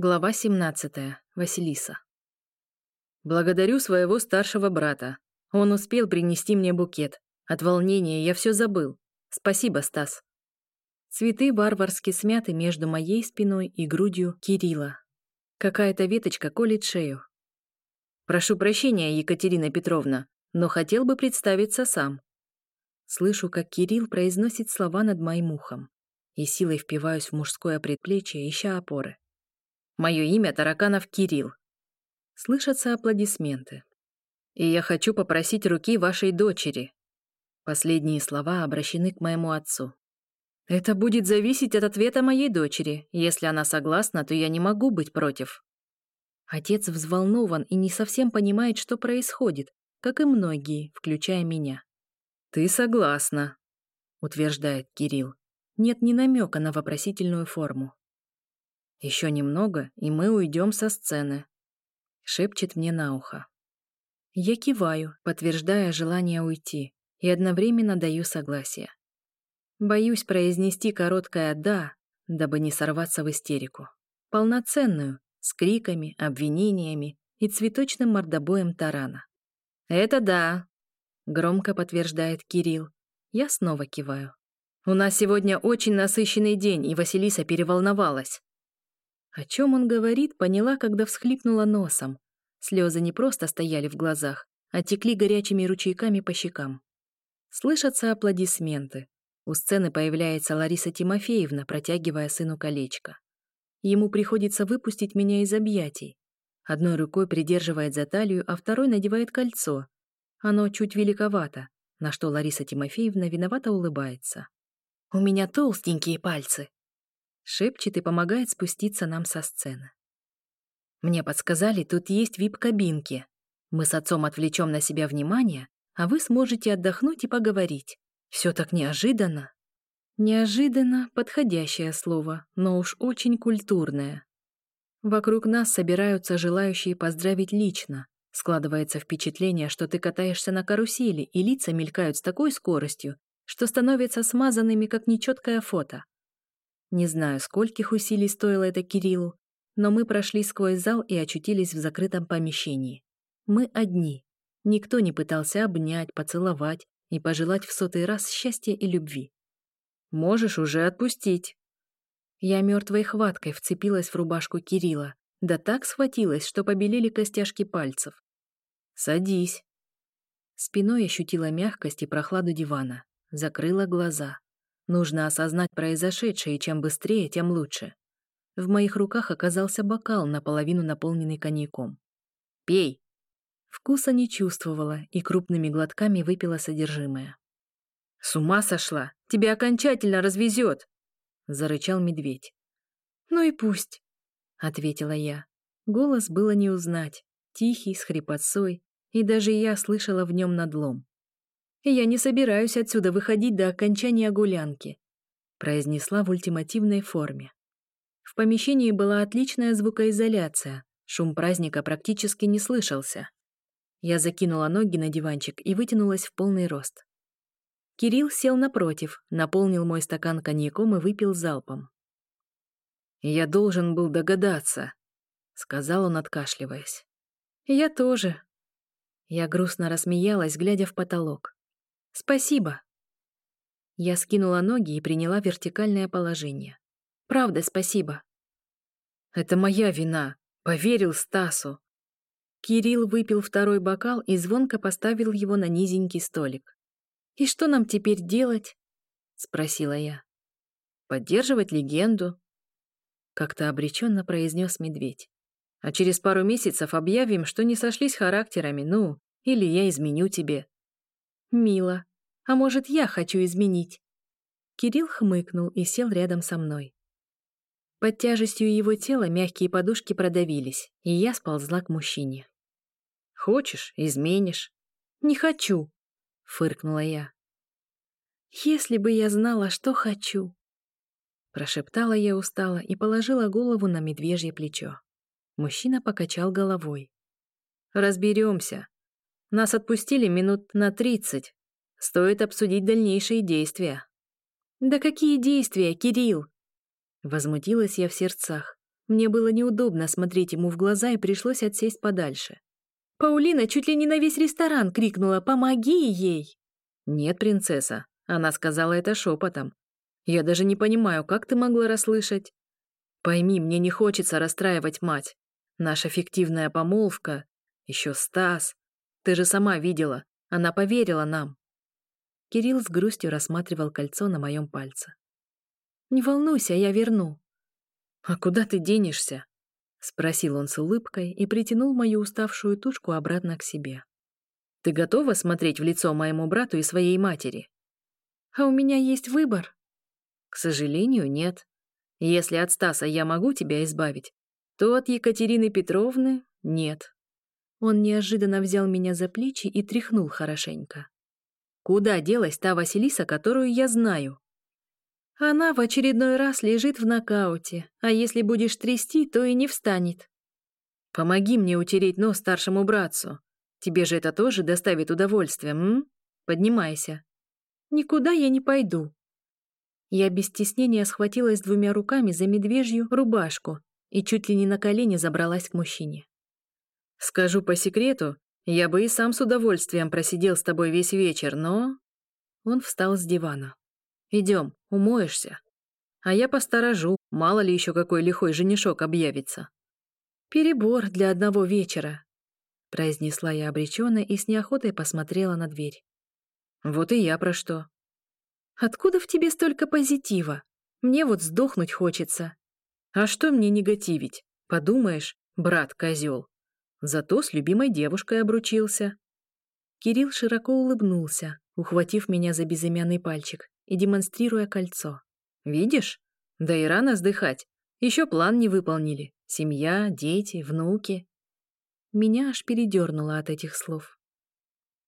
Глава 17. Василиса. Благодарю своего старшего брата. Он успел принести мне букет. От волнения я все забыл. Спасибо, Стас. Цветы варварски смяты между моей спиной и грудью Кирилла. Какая-то веточка колет шею. Прошу прощения, Екатерина Петровна, но хотел бы представиться сам. Слышу, как Кирилл произносит слова над моим ухом, и силой впиваюсь в мужское предплечье, ища опоры. Мое имя Тараканов Кирилл. Слышатся аплодисменты. И я хочу попросить руки вашей дочери. Последние слова обращены к моему отцу. Это будет зависеть от ответа моей дочери. Если она согласна, то я не могу быть против. Отец взволнован и не совсем понимает, что происходит, как и многие, включая меня. «Ты согласна», — утверждает Кирилл. Нет ни намека на вопросительную форму. Еще немного, и мы уйдем со сцены. Шепчет мне на ухо. Я киваю, подтверждая желание уйти, и одновременно даю согласие. Боюсь произнести короткое «да», дабы не сорваться в истерику. Полноценную, с криками, обвинениями и цветочным мордобоем тарана. «Это да», — громко подтверждает Кирилл. Я снова киваю. «У нас сегодня очень насыщенный день, и Василиса переволновалась. О чем он говорит, поняла, когда всхлипнула носом. Слезы не просто стояли в глазах, а текли горячими ручейками по щекам. Слышатся аплодисменты. У сцены появляется Лариса Тимофеевна, протягивая сыну колечко. Ему приходится выпустить меня из объятий. Одной рукой придерживает за талию, а второй надевает кольцо. Оно чуть великовато, на что Лариса Тимофеевна виновато улыбается. «У меня толстенькие пальцы», шепчет и помогает спуститься нам со сцены. Мне подсказали, тут есть вип-кабинки. Мы с отцом отвлечем на себя внимание, а вы сможете отдохнуть и поговорить. Все так неожиданно. Неожиданно — подходящее слово, но уж очень культурное. Вокруг нас собираются желающие поздравить лично. Складывается впечатление, что ты катаешься на карусели, и лица мелькают с такой скоростью, что становятся смазанными, как нечеткое фото. Не знаю, скольких усилий стоило это Кириллу, но мы прошли сквозь зал и очутились в закрытом помещении. Мы одни. Никто не пытался обнять, поцеловать и пожелать в сотый раз счастья и любви. «Можешь уже отпустить». Я мертвой хваткой вцепилась в рубашку Кирилла, да так схватилась, что побелели костяшки пальцев. «Садись». Спиной ощутила мягкость и прохладу дивана, закрыла глаза. Нужно осознать произошедшее, и чем быстрее, тем лучше. В моих руках оказался бокал, наполовину наполненный коньяком. «Пей!» Вкуса не чувствовала и крупными глотками выпила содержимое. «С ума сошла! Тебя окончательно развезет!» — зарычал медведь. «Ну и пусть!» — ответила я. Голос было не узнать, тихий, с хрипотцой, и даже я слышала в нем надлом. «Я не собираюсь отсюда выходить до окончания гулянки», произнесла в ультимативной форме. В помещении была отличная звукоизоляция, шум праздника практически не слышался. Я закинула ноги на диванчик и вытянулась в полный рост. Кирилл сел напротив, наполнил мой стакан коньяком и выпил залпом. «Я должен был догадаться», — сказал он, откашливаясь. «Я тоже». Я грустно рассмеялась, глядя в потолок. Спасибо. Я скинула ноги и приняла вертикальное положение. Правда, спасибо. Это моя вина. Поверил Стасу. Кирилл выпил второй бокал и звонко поставил его на низенький столик. «И что нам теперь делать?» — спросила я. «Поддерживать легенду», — как-то обреченно произнес медведь. «А через пару месяцев объявим, что не сошлись характерами, ну, или я изменю тебе». «Мило. А может, я хочу изменить?» Кирилл хмыкнул и сел рядом со мной. Под тяжестью его тела мягкие подушки продавились, и я сползла к мужчине. «Хочешь — изменишь». «Не хочу», — фыркнула я. «Если бы я знала, что хочу», — прошептала я устало и положила голову на медвежье плечо. Мужчина покачал головой. «Разберемся. Нас отпустили минут на тридцать, Стоит обсудить дальнейшие действия. «Да какие действия, Кирилл?» Возмутилась я в сердцах. Мне было неудобно смотреть ему в глаза и пришлось отсесть подальше. Паулина чуть ли не на весь ресторан крикнула «Помоги ей!» «Нет, принцесса», — она сказала это шепотом. «Я даже не понимаю, как ты могла расслышать?» «Пойми, мне не хочется расстраивать мать. Наша фиктивная помолвка, еще Стас. Ты же сама видела, она поверила нам». Кирилл с грустью рассматривал кольцо на моем пальце. «Не волнуйся, я верну». «А куда ты денешься?» — спросил он с улыбкой и притянул мою уставшую тушку обратно к себе. «Ты готова смотреть в лицо моему брату и своей матери?» «А у меня есть выбор?» «К сожалению, нет. Если от Стаса я могу тебя избавить, то от Екатерины Петровны — нет». Он неожиданно взял меня за плечи и тряхнул хорошенько. «Куда делась та Василиса, которую я знаю?» Она в очередной раз лежит в нокауте, а если будешь трясти, то и не встанет. Помоги мне утереть нос старшему братцу. Тебе же это тоже доставит удовольствие, м? Поднимайся. Никуда я не пойду. Я без стеснения схватилась двумя руками за медвежью рубашку и чуть ли не на колени забралась к мужчине. Скажу по секрету, я бы и сам с удовольствием просидел с тобой весь вечер, но... Он встал с дивана. Идем, умоешься. А я посторожу, мало ли еще какой лихой женишок объявится. Перебор для одного вечера, произнесла я обреченно и с неохотой посмотрела на дверь. Вот и я про что. Откуда в тебе столько позитива? Мне вот сдохнуть хочется. А что мне негативить? Подумаешь, брат козел. Зато с любимой девушкой обручился. Кирилл широко улыбнулся, ухватив меня за безымянный пальчик и демонстрируя кольцо. «Видишь? Да и рано сдыхать. Еще план не выполнили. Семья, дети, внуки». Меня аж передернуло от этих слов.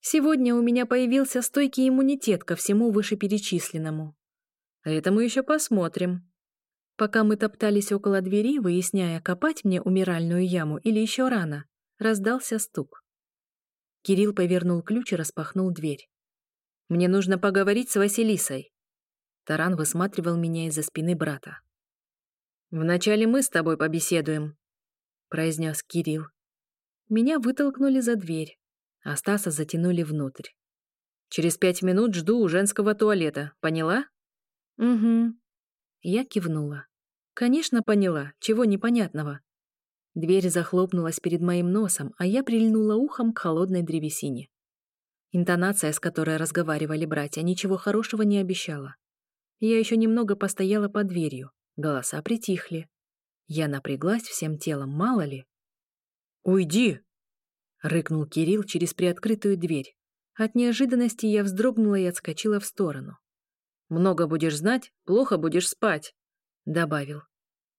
Сегодня у меня появился стойкий иммунитет ко всему вышеперечисленному. Это мы еще посмотрим. Пока мы топтались около двери, выясняя, копать мне умиральную яму или еще рано, раздался стук. Кирилл повернул ключ и распахнул дверь. Мне нужно поговорить с Василисой. Таран высматривал меня из-за спины брата. «Вначале мы с тобой побеседуем», — произнес Кирилл. Меня вытолкнули за дверь, а Стаса затянули внутрь. «Через пять минут жду у женского туалета, поняла?» «Угу». Я кивнула. «Конечно, поняла. Чего непонятного?» Дверь захлопнулась перед моим носом, а я прильнула ухом к холодной древесине. Интонация, с которой разговаривали братья, ничего хорошего не обещала. Я еще немного постояла под дверью, голоса притихли. Я напряглась всем телом, мало ли. «Уйди!» — рыкнул Кирилл через приоткрытую дверь. От неожиданности я вздрогнула и отскочила в сторону. «Много будешь знать, плохо будешь спать», — добавил.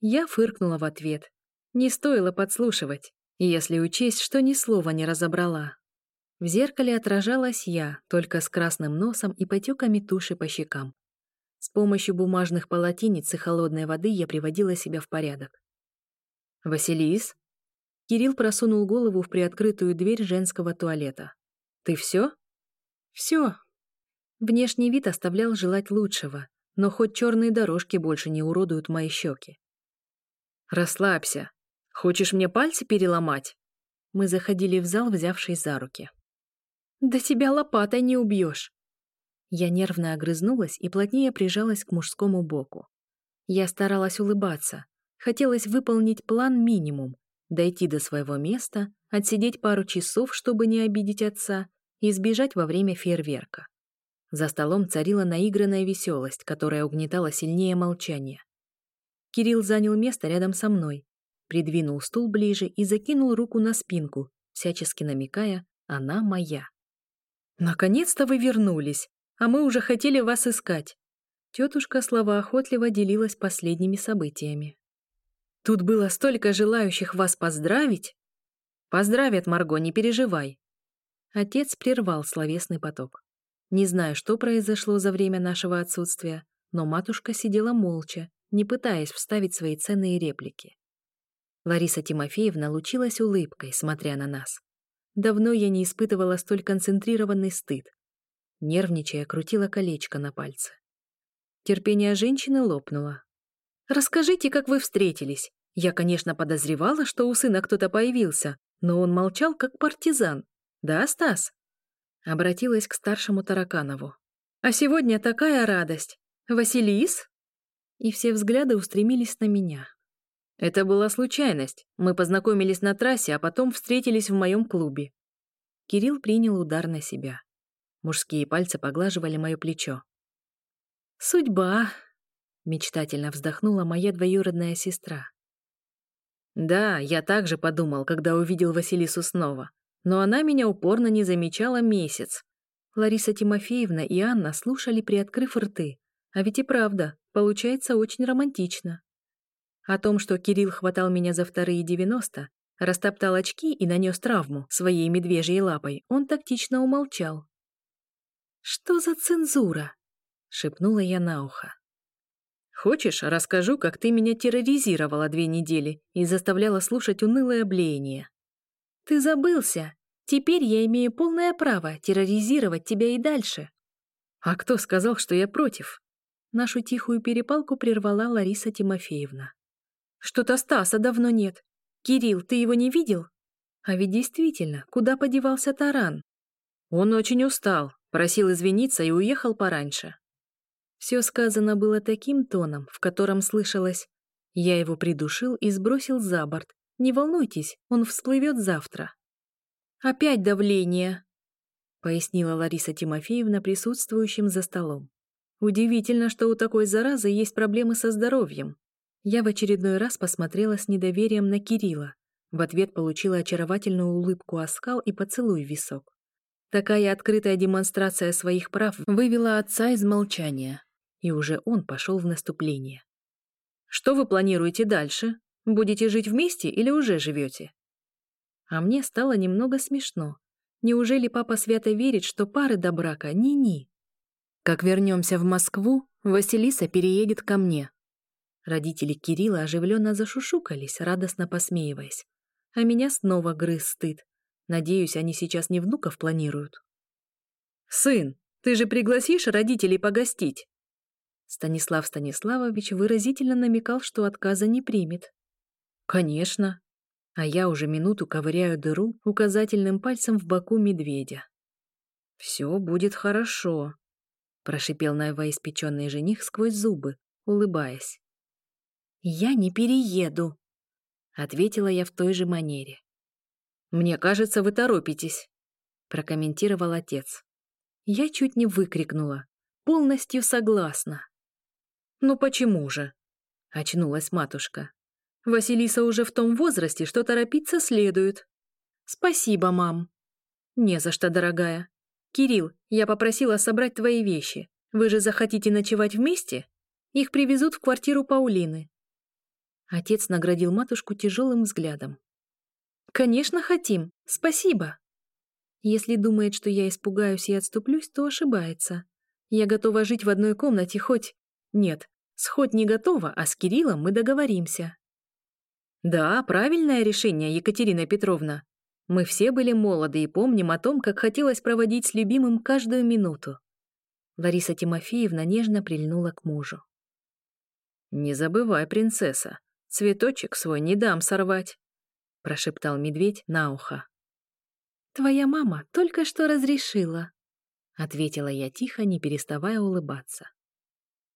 Я фыркнула в ответ. Не стоило подслушивать, если учесть, что ни слова не разобрала. В зеркале отражалась я, только с красным носом и потеками туши по щекам. С помощью бумажных полотенец и холодной воды я приводила себя в порядок. «Василис?» Кирилл просунул голову в приоткрытую дверь женского туалета. «Ты все?» «Все». Внешний вид оставлял желать лучшего, но хоть черные дорожки больше не уродуют мои щеки. «Расслабься. Хочешь мне пальцы переломать?» Мы заходили в зал, взявшись за руки. Да тебя лопатой не убьешь. Я нервно огрызнулась и плотнее прижалась к мужскому боку. Я старалась улыбаться. Хотелось выполнить план минимум, дойти до своего места, отсидеть пару часов, чтобы не обидеть отца, и сбежать во время фейерверка. За столом царила наигранная веселость, которая угнетала сильнее молчания. Кирилл занял место рядом со мной, придвинул стул ближе и закинул руку на спинку, всячески намекая «она моя». «Наконец-то вы вернулись, а мы уже хотели вас искать». Тетушка словоохотливо делилась последними событиями. «Тут было столько желающих вас поздравить!» «Поздравят, Марго, не переживай!» Отец прервал словесный поток. Не знаю, что произошло за время нашего отсутствия, но матушка сидела молча, не пытаясь вставить свои ценные реплики. Лариса Тимофеевна лучилась улыбкой, смотря на нас. Давно я не испытывала столь концентрированный стыд. Нервничая, крутила колечко на пальце. Терпение женщины лопнуло. «Расскажите, как вы встретились. Я, конечно, подозревала, что у сына кто-то появился, но он молчал, как партизан. Да, Стас? Обратилась к старшему Тараканову. А сегодня такая радость. Василис? И все взгляды устремились на меня. Это была случайность. Мы познакомились на трассе, а потом встретились в моем клубе. Кирилл принял удар на себя. Мужские пальцы поглаживали мое плечо. «Судьба», — мечтательно вздохнула моя двоюродная сестра. Да, я также подумал, когда увидел Василису снова. Но она меня упорно не замечала месяц. Лариса Тимофеевна и Анна слушали, приоткрыв рты. А ведь и правда, получается очень романтично. О том, что Кирилл хватал меня за вторые девяносто, растоптал очки и нанес травму своей медвежьей лапой, он тактично умолчал. «Что за цензура?» — шепнула я на ухо. «Хочешь, расскажу, как ты меня терроризировала две недели и заставляла слушать унылое блеяние?» «Ты забылся. Теперь я имею полное право терроризировать тебя и дальше». «А кто сказал, что я против?» Нашу тихую перепалку прервала Лариса Тимофеевна. «Что-то Стаса давно нет. Кирилл, ты его не видел?» А ведь действительно, куда подевался Таран? Он очень устал, Просил извиниться и уехал пораньше. Все сказано было таким тоном, в котором слышалось «Я его придушил и сбросил за борт. Не волнуйтесь, он всплывет завтра». «Опять давление», — пояснила Лариса Тимофеевна присутствующим за столом. «Удивительно, что у такой заразы есть проблемы со здоровьем». Я в очередной раз посмотрела с недоверием на Кирилла. В ответ получила очаровательную улыбку оскал и поцелуй в висок. Такая открытая демонстрация своих прав вывела отца из молчания, и уже он пошел в наступление. «Что вы планируете дальше? Будете жить вместе или уже живете?» А мне стало немного смешно. Неужели папа свято верит, что пары до брака ни-ни? Как вернемся в Москву, Василиса переедет ко мне. Родители Кирилла оживленно зашушукались, радостно посмеиваясь. А меня снова грыз стыд. Надеюсь, они сейчас не внуков планируют. «Сын, ты же пригласишь родителей погостить?» Станислав Станиславович выразительно намекал, что отказа не примет. «Конечно». А я уже минуту ковыряю дыру указательным пальцем в боку медведя. «Все будет хорошо», — прошипел новоиспеченный жених сквозь зубы, улыбаясь. «Я не перееду», — ответила я в той же манере. «Мне кажется, вы торопитесь», — прокомментировал отец. Я чуть не выкрикнула. Полностью согласна. «Ну почему же?» — очнулась матушка. «Василиса уже в том возрасте, что торопиться следует». «Спасибо, мам». «Не за что, дорогая. Кирилл, я попросила собрать твои вещи. Вы же захотите ночевать вместе? Их привезут в квартиру Паулины». Отец наградил матушку тяжелым взглядом. «Конечно, хотим. Спасибо». Если думает, что я испугаюсь и отступлюсь, то ошибается. Я готова жить в одной комнате хоть... Нет, с хоть не готова, а с Кириллом мы договоримся. Да, правильное решение, Екатерина Петровна. Мы все были молоды и помним о том, как хотелось проводить с любимым каждую минуту. Лариса Тимофеевна нежно прильнула к мужу. «Не забывай, принцесса, цветочек свой не дам сорвать». — прошептал медведь на ухо. «Твоя мама только что разрешила», — ответила я тихо, не переставая улыбаться.